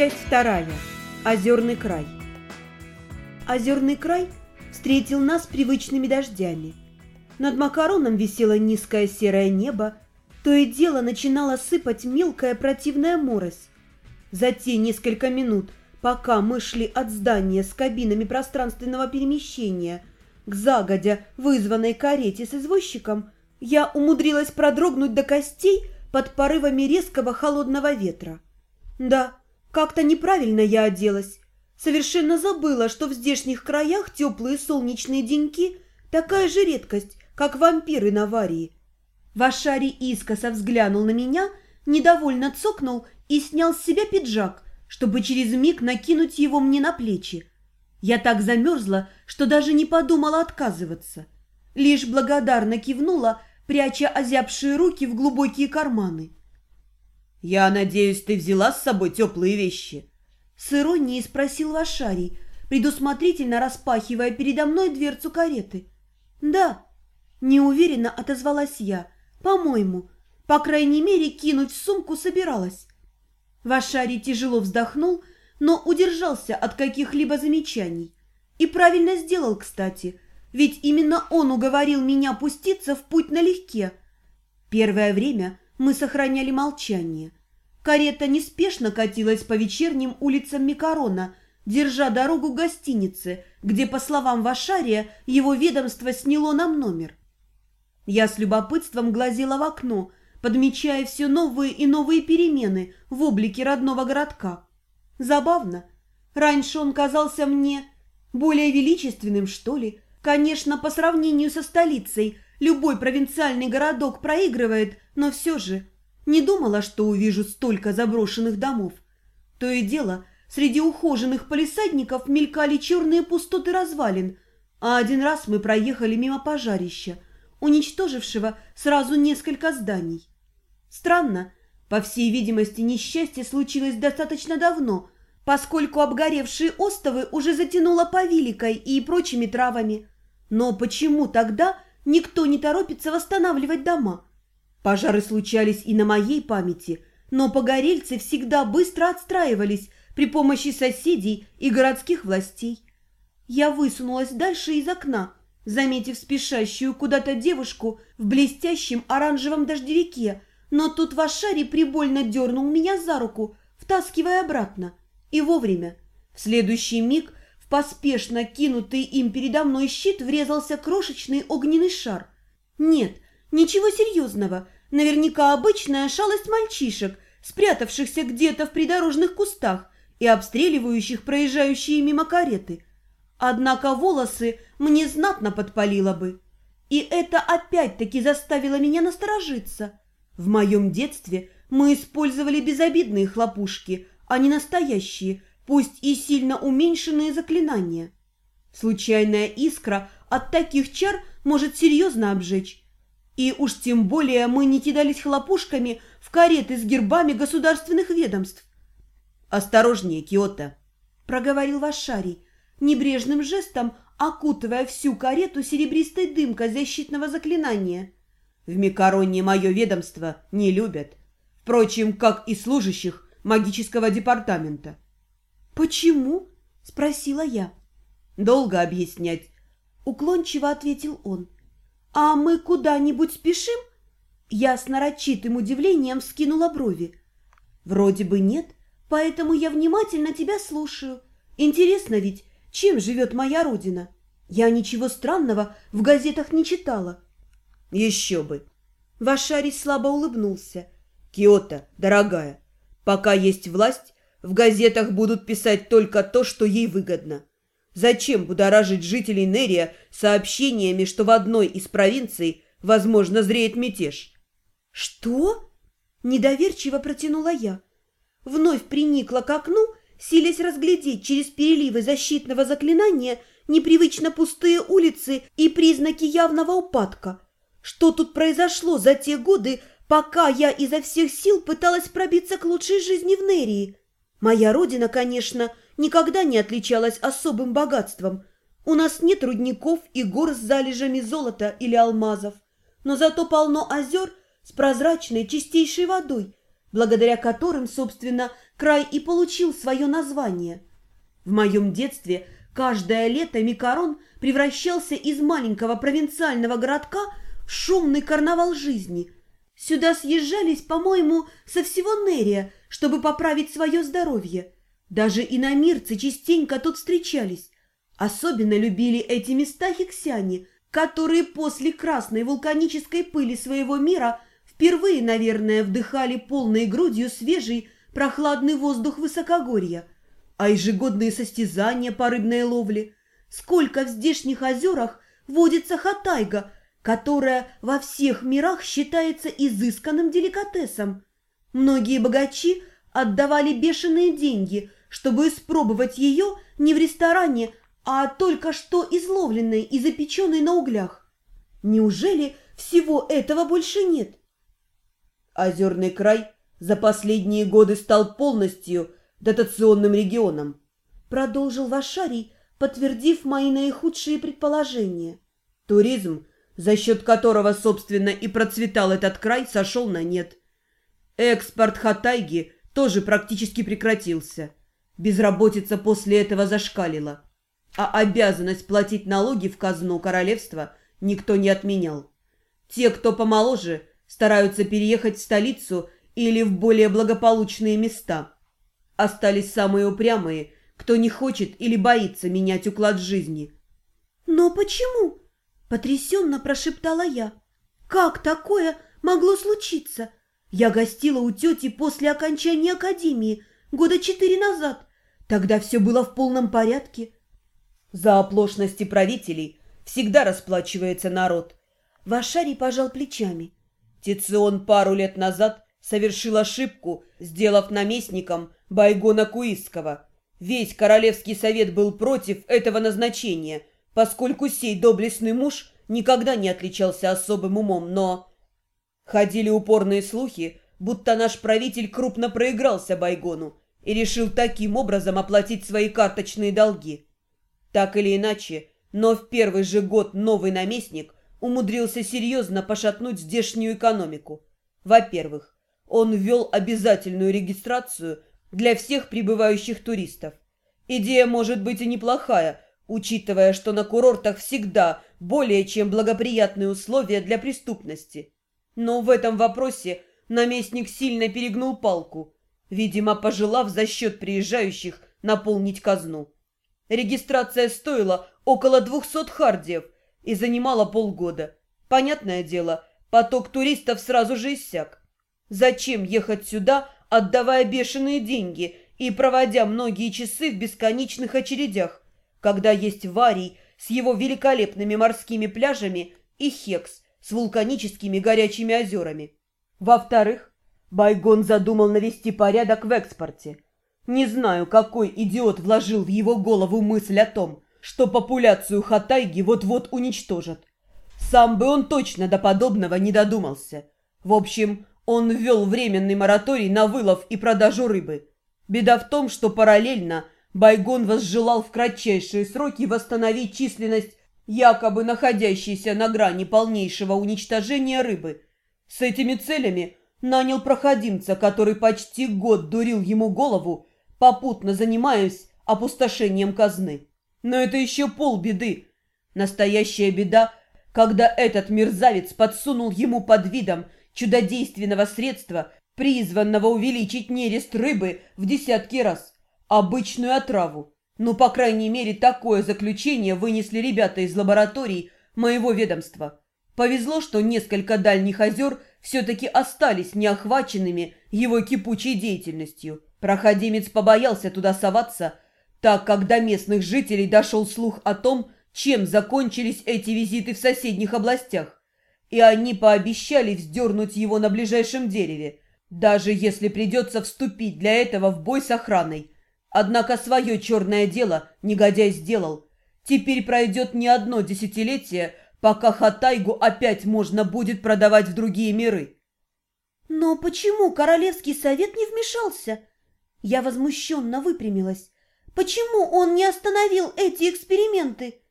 Часть вторая. Озерный край. Озерный край встретил нас привычными дождями. Над макароном висело низкое серое небо, то и дело начинало сыпать мелкая противная морось. За те несколько минут, пока мы шли от здания с кабинами пространственного перемещения к загодя вызванной карете с извозчиком, я умудрилась продрогнуть до костей под порывами резкого холодного ветра. Да, как-то неправильно я оделась. Совершенно забыла, что в здешних краях теплые солнечные деньки – такая же редкость, как вампиры на Варии. Вашари искоса взглянул на меня, недовольно цокнул и снял с себя пиджак, чтобы через миг накинуть его мне на плечи. Я так замерзла, что даже не подумала отказываться. Лишь благодарно кивнула, пряча озябшие руки в глубокие карманы. «Я надеюсь, ты взяла с собой теплые вещи?» С иронией спросил Вашарий, предусмотрительно распахивая передо мной дверцу кареты. «Да», – неуверенно отозвалась я, – «по-моему, по крайней мере, кинуть в сумку собиралась». Вашарий тяжело вздохнул, но удержался от каких-либо замечаний. И правильно сделал, кстати, ведь именно он уговорил меня пуститься в путь налегке. Первое время – мы сохраняли молчание. Карета неспешно катилась по вечерним улицам Микарона, держа дорогу к гостинице, где, по словам Вашария, его ведомство сняло нам номер. Я с любопытством глазела в окно, подмечая все новые и новые перемены в облике родного городка. Забавно. Раньше он казался мне более величественным, что ли. Конечно, по сравнению со столицей – Любой провинциальный городок проигрывает, но все же не думала, что увижу столько заброшенных домов. То и дело, среди ухоженных полисадников мелькали черные пустоты развалин, а один раз мы проехали мимо пожарища, уничтожившего сразу несколько зданий. Странно, по всей видимости, несчастье случилось достаточно давно, поскольку обгоревшие остовы уже затянуло повиликой и прочими травами. Но почему тогда никто не торопится восстанавливать дома. Пожары случались и на моей памяти, но погорельцы всегда быстро отстраивались при помощи соседей и городских властей. Я высунулась дальше из окна, заметив спешащую куда-то девушку в блестящем оранжевом дождевике, но тут Вашари прибольно дернул меня за руку, втаскивая обратно. И вовремя. В следующий миг поспешно кинутый им передо мной щит врезался крошечный огненный шар. Нет, ничего серьезного, наверняка обычная шалость мальчишек, спрятавшихся где-то в придорожных кустах и обстреливающих проезжающие мимо кареты. Однако волосы мне знатно подпалило бы. И это опять-таки заставило меня насторожиться. В моем детстве мы использовали безобидные хлопушки, а не настоящие – пусть и сильно уменьшенные заклинания. Случайная искра от таких чар может серьезно обжечь. И уж тем более мы не кидались хлопушками в кареты с гербами государственных ведомств. «Осторожнее, Киота!» – проговорил Вашарий, небрежным жестом окутывая всю карету серебристой дымкой защитного заклинания. «В Микароне мое ведомство не любят, впрочем, как и служащих магического департамента». «Почему?» – спросила я. «Долго объяснять», – уклончиво ответил он. «А мы куда-нибудь спешим?» Я с нарочитым удивлением вскинула брови. «Вроде бы нет, поэтому я внимательно тебя слушаю. Интересно ведь, чем живет моя родина? Я ничего странного в газетах не читала». «Еще бы!» Вашарий слабо улыбнулся. «Киота, дорогая, пока есть власть, в газетах будут писать только то, что ей выгодно. Зачем будоражить жителей Нерия сообщениями, что в одной из провинций, возможно, зреет мятеж? «Что?» – недоверчиво протянула я. Вновь приникла к окну, силясь разглядеть через переливы защитного заклинания непривычно пустые улицы и признаки явного упадка. Что тут произошло за те годы, пока я изо всех сил пыталась пробиться к лучшей жизни в Нерии? Моя родина, конечно, никогда не отличалась особым богатством. У нас нет рудников и гор с залежами золота или алмазов, но зато полно озер с прозрачной чистейшей водой, благодаря которым, собственно, край и получил свое название. В моем детстве каждое лето Микарон превращался из маленького провинциального городка в шумный карнавал жизни. Сюда съезжались, по-моему, со всего Нерия, чтобы поправить свое здоровье. Даже иномирцы частенько тут встречались. Особенно любили эти места хиксяне, которые после красной вулканической пыли своего мира впервые, наверное, вдыхали полной грудью свежий, прохладный воздух высокогорья. А ежегодные состязания по рыбной ловле. Сколько в здешних озерах водится хатайга, которая во всех мирах считается изысканным деликатесом. Многие богачи отдавали бешеные деньги, чтобы испробовать ее не в ресторане, а только что изловленной и запеченной на углях. Неужели всего этого больше нет? Озерный край за последние годы стал полностью дотационным регионом. Продолжил Вашарий, подтвердив мои наихудшие предположения. Туризм, за счет которого, собственно, и процветал этот край, сошел на нет. Экспорт хатайги тоже практически прекратился. Безработица после этого зашкалила а обязанность платить налоги в казну королевства никто не отменял. Те, кто помоложе, стараются переехать в столицу или в более благополучные места. Остались самые упрямые, кто не хочет или боится менять уклад жизни. «Но почему?» – потрясенно прошептала я. «Как такое могло случиться? Я гостила у тети после окончания академии года четыре назад. Тогда все было в полном порядке». За оплошности правителей всегда расплачивается народ. Вашарий пожал плечами. Тицион пару лет назад совершил ошибку, сделав наместником Байгона Куисского. Весь королевский совет был против этого назначения, поскольку сей доблестный муж никогда не отличался особым умом, но... Ходили упорные слухи, будто наш правитель крупно проигрался Байгону и решил таким образом оплатить свои карточные долги. Так или иначе, но в первый же год новый наместник умудрился серьезно пошатнуть здешнюю экономику. Во-первых, он ввел обязательную регистрацию для всех прибывающих туристов. Идея может быть и неплохая, учитывая, что на курортах всегда более чем благоприятные условия для преступности. Но в этом вопросе наместник сильно перегнул палку, видимо, пожелав за счет приезжающих наполнить казну. Регистрация стоила около двухсот хардиев и занимала полгода. Понятное дело, поток туристов сразу же иссяк. Зачем ехать сюда, отдавая бешеные деньги и проводя многие часы в бесконечных очередях, когда есть Варий с его великолепными морскими пляжами и Хекс с вулканическими горячими озерами? Во-вторых, Байгон задумал навести порядок в экспорте – не знаю, какой идиот вложил в его голову мысль о том, что популяцию хатайги вот-вот уничтожат. Сам бы он точно до подобного не додумался. В общем, он ввел временный мораторий на вылов и продажу рыбы. Беда в том, что параллельно Байгон возжелал в кратчайшие сроки восстановить численность якобы находящейся на грани полнейшего уничтожения рыбы. С этими целями нанял проходимца, который почти год дурил ему голову попутно занимаюсь опустошением казны. Но это еще полбеды. Настоящая беда, когда этот мерзавец подсунул ему под видом чудодейственного средства, призванного увеличить нерест рыбы в десятки раз, обычную отраву. Ну, по крайней мере, такое заключение вынесли ребята из лабораторий моего ведомства. Повезло, что несколько дальних озер все-таки остались неохваченными его кипучей деятельностью – Проходимец побоялся туда соваться, так как до местных жителей дошел слух о том, чем закончились эти визиты в соседних областях. И они пообещали вздернуть его на ближайшем дереве, даже если придется вступить для этого в бой с охраной. Однако свое черное дело негодяй сделал. Теперь пройдет не одно десятилетие, пока Хатайгу опять можно будет продавать в другие миры. «Но почему Королевский совет не вмешался?» Я возмущенно выпрямилась. Почему он не остановил эти эксперименты?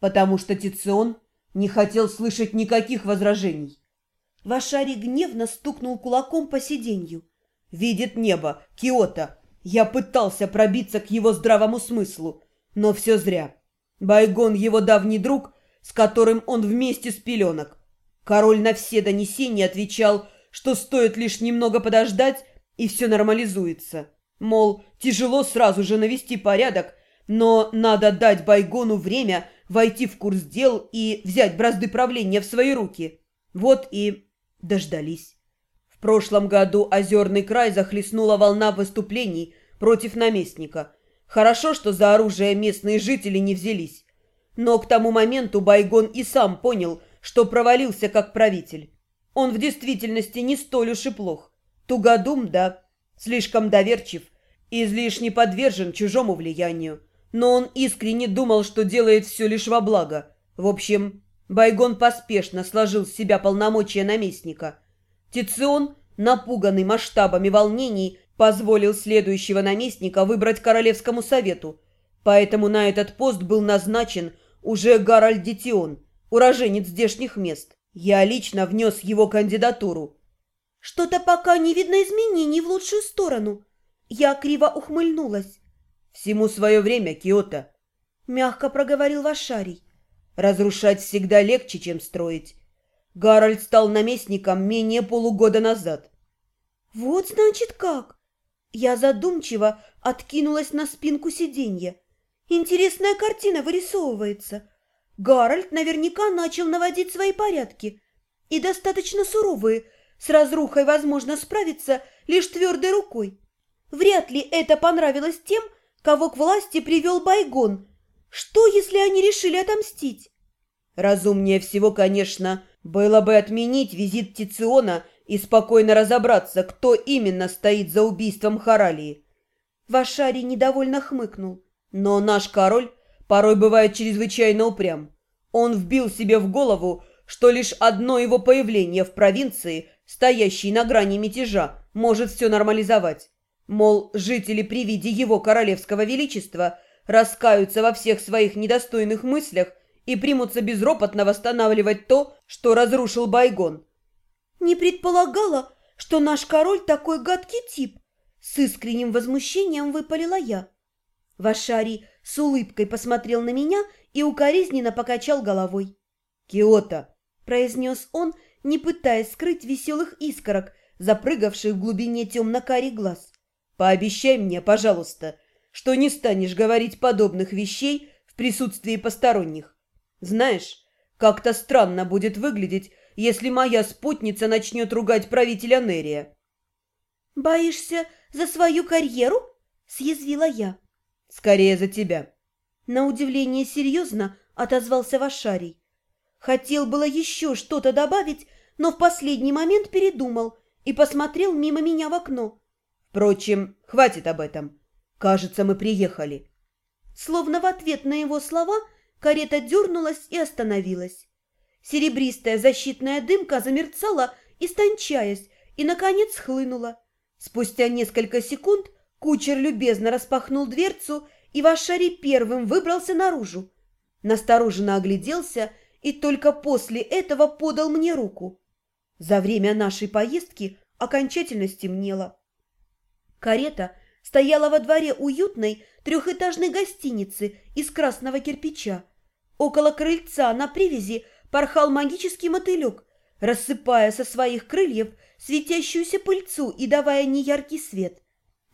Потому что Тицион не хотел слышать никаких возражений. Вашари гневно стукнул кулаком по сиденью. видит небо, Киото. Я пытался пробиться к его здравому смыслу, но все зря. Байгон его давний друг, с которым он вместе с пеленок. Король на все донесения отвечал, что стоит лишь немного подождать, и все нормализуется. Мол, тяжело сразу же навести порядок, но надо дать Байгону время войти в курс дел и взять бразды правления в свои руки. Вот и дождались. В прошлом году Озерный край захлестнула волна выступлений против наместника. Хорошо, что за оружие местные жители не взялись. Но к тому моменту Байгон и сам понял, что провалился как правитель. Он в действительности не столь уж и плох. Тугодум, да, слишком доверчив, излишне подвержен чужому влиянию. Но он искренне думал, что делает все лишь во благо. В общем, Байгон поспешно сложил с себя полномочия наместника. Тицион, напуганный масштабами волнений, позволил следующего наместника выбрать Королевскому совету, поэтому на этот пост был назначен уже Гарольд Дитион, уроженец здешних мест. Я лично внес его кандидатуру. Что-то пока не видно изменений в лучшую сторону. Я криво ухмыльнулась. Всему свое время, Киото. Мягко проговорил Вашарий. Разрушать всегда легче, чем строить. Гарольд стал наместником менее полугода назад. Вот значит как. Я задумчиво откинулась на спинку сиденья. Интересная картина вырисовывается. Гарольд наверняка начал наводить свои порядки. И достаточно суровые. С разрухой возможно справиться лишь твердой рукой. Вряд ли это понравилось тем, кого к власти привел Байгон. Что, если они решили отомстить? Разумнее всего, конечно, было бы отменить визит Тициона и спокойно разобраться, кто именно стоит за убийством Харалии. Вашарий недовольно хмыкнул. Но наш король порой бывает чрезвычайно упрям. Он вбил себе в голову, что лишь одно его появление в провинции, стоящей на грани мятежа, может все нормализовать. Мол, жители при виде его королевского величества раскаются во всех своих недостойных мыслях и примутся безропотно восстанавливать то, что разрушил Байгон. «Не предполагала, что наш король такой гадкий тип!» С искренним возмущением выпалила я. Вашарий с улыбкой посмотрел на меня и укоризненно покачал головой. «Киото!» – произнес он, не пытаясь скрыть веселых искорок, запрыгавших в глубине темно-карий глаз. «Пообещай мне, пожалуйста, что не станешь говорить подобных вещей в присутствии посторонних. Знаешь, как-то странно будет выглядеть, если моя спутница начнет ругать правителя Нерия». «Боишься за свою карьеру?» – съязвила я. Скорее за тебя. На удивление серьезно отозвался Вашарий. Хотел было еще что-то добавить, но в последний момент передумал и посмотрел мимо меня в окно. Впрочем, хватит об этом. Кажется, мы приехали. Словно в ответ на его слова карета дернулась и остановилась. Серебристая защитная дымка замерцала, истончаясь, и, наконец, схлынула. Спустя несколько секунд Кучер любезно распахнул дверцу, и Вашари первым выбрался наружу. Настороженно огляделся и только после этого подал мне руку. За время нашей поездки окончательно стемнело. Карета стояла во дворе уютной трехэтажной гостиницы из красного кирпича. Около крыльца на привязи порхал магический мотылек, рассыпая со своих крыльев светящуюся пыльцу и давая неяркий свет.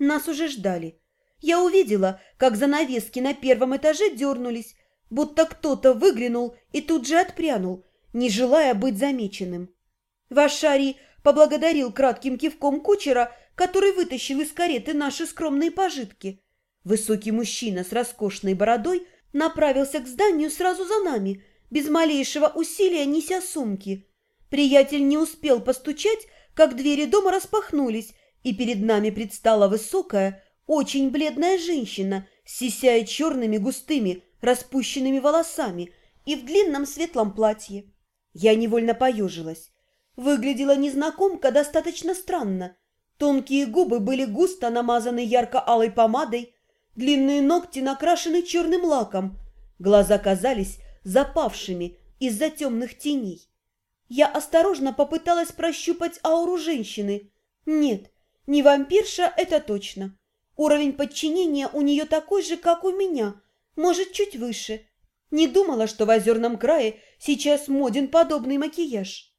Нас уже ждали. Я увидела, как занавески на первом этаже дернулись, будто кто-то выглянул и тут же отпрянул, не желая быть замеченным. Вашарий поблагодарил кратким кивком кучера, который вытащил из кареты наши скромные пожитки. Высокий мужчина с роскошной бородой направился к зданию сразу за нами, без малейшего усилия неся сумки. Приятель не успел постучать, как двери дома распахнулись, и перед нами предстала высокая, очень бледная женщина, сисяя черными густыми распущенными волосами и в длинном светлом платье. Я невольно поежилась. Выглядела незнакомка достаточно странно. Тонкие губы были густо намазаны ярко-алой помадой, длинные ногти накрашены черным лаком, глаза казались запавшими из-за темных теней. Я осторожно попыталась прощупать ауру женщины. Нет, Не вампирша, это точно. Уровень подчинения у нее такой же, как у меня, может, чуть выше. Не думала, что в Озерном крае сейчас моден подобный макияж.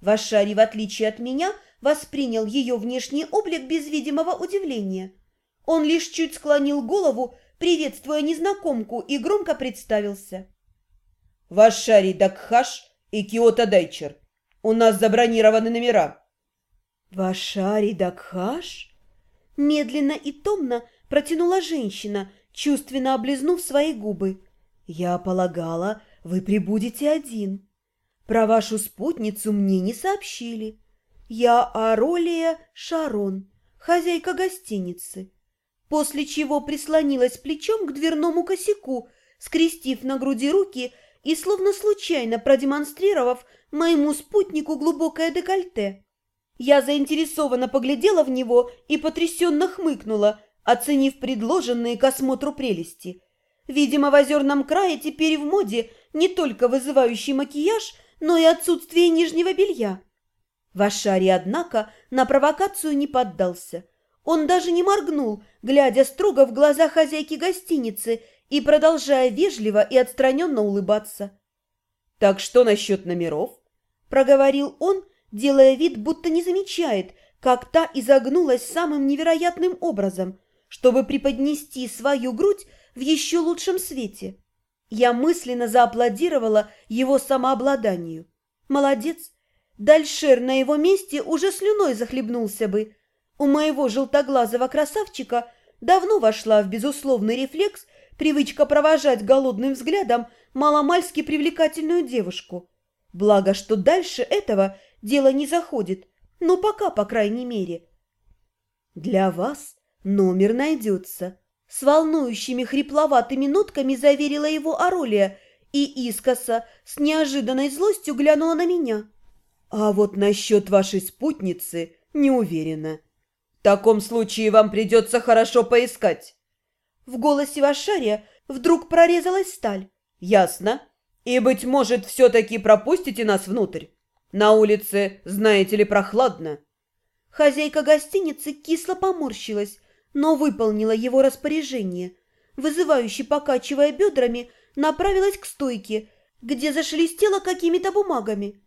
Вашари, в отличие от меня, воспринял ее внешний облик без видимого удивления. Он лишь чуть склонил голову, приветствуя незнакомку, и громко представился. «Вашари Дакхаш и Киота Дайчер. У нас забронированы номера». «Вашари Дакхаш?» Медленно и томно протянула женщина, чувственно облизнув свои губы. «Я полагала, вы прибудете один. Про вашу спутницу мне не сообщили. Я Аролия Шарон, хозяйка гостиницы». После чего прислонилась плечом к дверному косяку, скрестив на груди руки и словно случайно продемонстрировав моему спутнику глубокое декольте. Я заинтересованно поглядела в него и потрясенно хмыкнула, оценив предложенные к осмотру прелести. Видимо, в озерном крае теперь в моде не только вызывающий макияж, но и отсутствие нижнего белья. Вашари, однако, на провокацию не поддался. Он даже не моргнул, глядя строго в глаза хозяйки гостиницы и продолжая вежливо и отстраненно улыбаться. «Так что насчет номеров?» – проговорил он, делая вид, будто не замечает, как та изогнулась самым невероятным образом, чтобы преподнести свою грудь в еще лучшем свете. Я мысленно зааплодировала его самообладанию. Молодец! Дальшер на его месте уже слюной захлебнулся бы. У моего желтоглазого красавчика давно вошла в безусловный рефлекс привычка провожать голодным взглядом маломальски привлекательную девушку. Благо, что дальше этого дело не заходит, но пока, по крайней мере. «Для вас номер найдется», — с волнующими хрипловатыми нотками заверила его Аролия и искоса с неожиданной злостью глянула на меня. «А вот насчет вашей спутницы не уверена. В таком случае вам придется хорошо поискать». В голосе Вашария вдруг прорезалась сталь. «Ясно. И, быть может, все-таки пропустите нас внутрь?» На улице, знаете ли, прохладно. Хозяйка гостиницы кисло поморщилась, но выполнила его распоряжение. Вызывающе покачивая бедрами, направилась к стойке, где зашелестела какими-то бумагами.